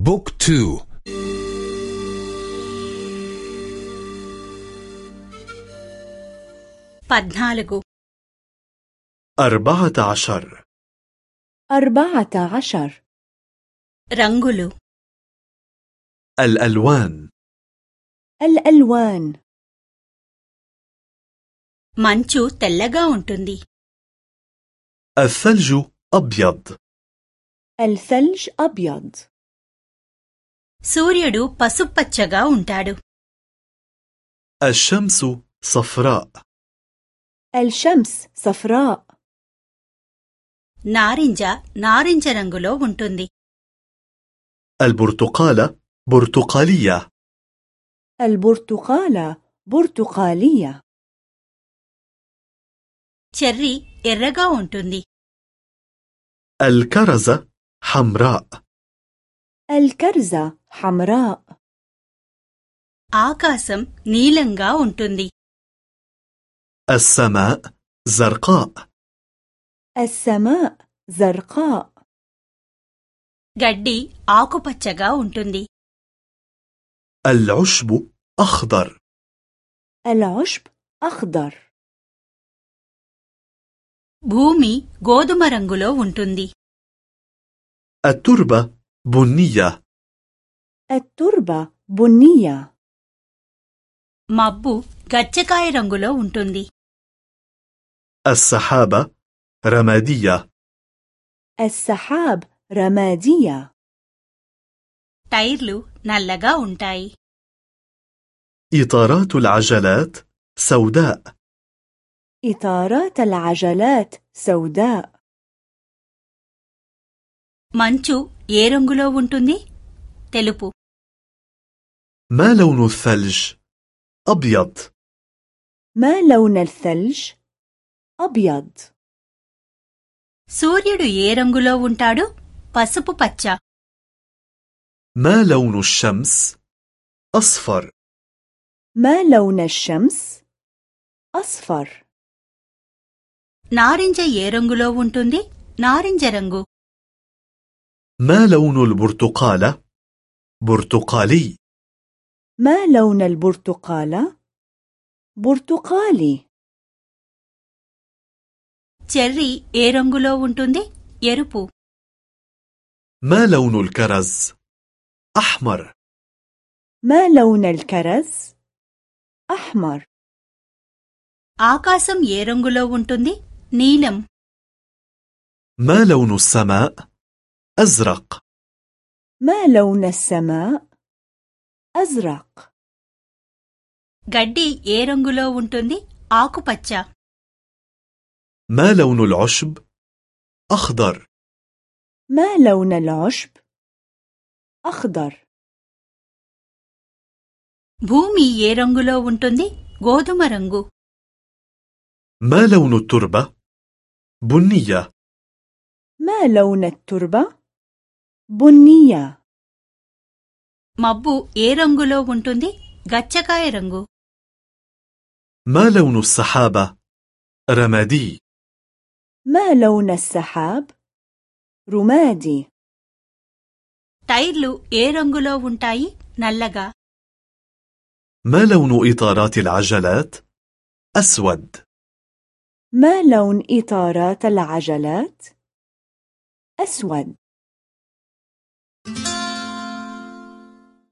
بوك تو పద్నాలుగు أربعة عشر أربعة عشر రంగులు الألوان الألوان మంచు తెల్లగా ఉంటుంది الثلج أبيض الثلج أبيض సూర్యుడు పసుపచ్చగా ఉంటాడు الشمس صفراء الشمس صفراء నారింజ నారింజ రంగులో ఉంటుంది البرتقالة برتقالية البرتقالة برتقالية చెర్రీ ఎర్రగా ఉంటుంది الكرزة حمراء الكرزة حمراء ఆకాశం నీలంగా ఉంటుంది السماء زرقاء السماء زرقاء గడ్డి ఆకుపచ్చగా ఉంటుంది العشب أخضر العشب أخضر భూమి గోధుమ రంగులో ఉంటుంది التربة بنية التربة بنية మబ్బు గచ్చకాయ రంగులో ఉంటుంది السحابة رمادية السحاب رمادية టైర్లు నల్లగా ఉంటాయి إطارات العجلات سوداء إطارات العجلات سوداء మంచు ఏ రంగులో ఉంటుంది తెలుపు ما لون الثلج؟ أبيض ما لون الثلج؟ أبيض సూర్యుడు ఏ రంగులో ఉంటాడు పసుపు పచ్చ ما لون الشمس؟ أصفر ما لون الشمس؟ أصفر నారింజ ఏ రంగులో ఉంటుంది నారింజ రంగు ما لون البرتقالة؟ برتقالي ما لون البرتقالة؟ برتقالي చెర్రీ ఏ రంగులో ఉంటుంది ఎరుపు ما لون الكرز؟ أحمر ما لون الكرز؟ أحمر ఆకాశం ఏ రంగులో ఉంటుంది నీలం ما لون السماء؟ أزرق ما لون السماء؟ أزرق గడ్డి ఏ రంగులో ఉంటుంది ఆకుపచ్చ ما لون العشب؟ أخضر ما لون العشب؟ أخضر భూమి ఏ రంగులో ఉంటుంది గోధుమ రంగు ما لون التربة؟ بنية ما لون التربة؟ بنية మబ్బు ఏ రంగులో ఉంటుంది గచ్చకాయ రంగు ما لون السحابة؟ رمادي ما لون السحاب؟ رمادي టైర్లు ఏ రంగులో ఉంటాయి నల్లగా ما لون إطارات العجلات؟ أسود ما لون إطارات العجلات؟ أسود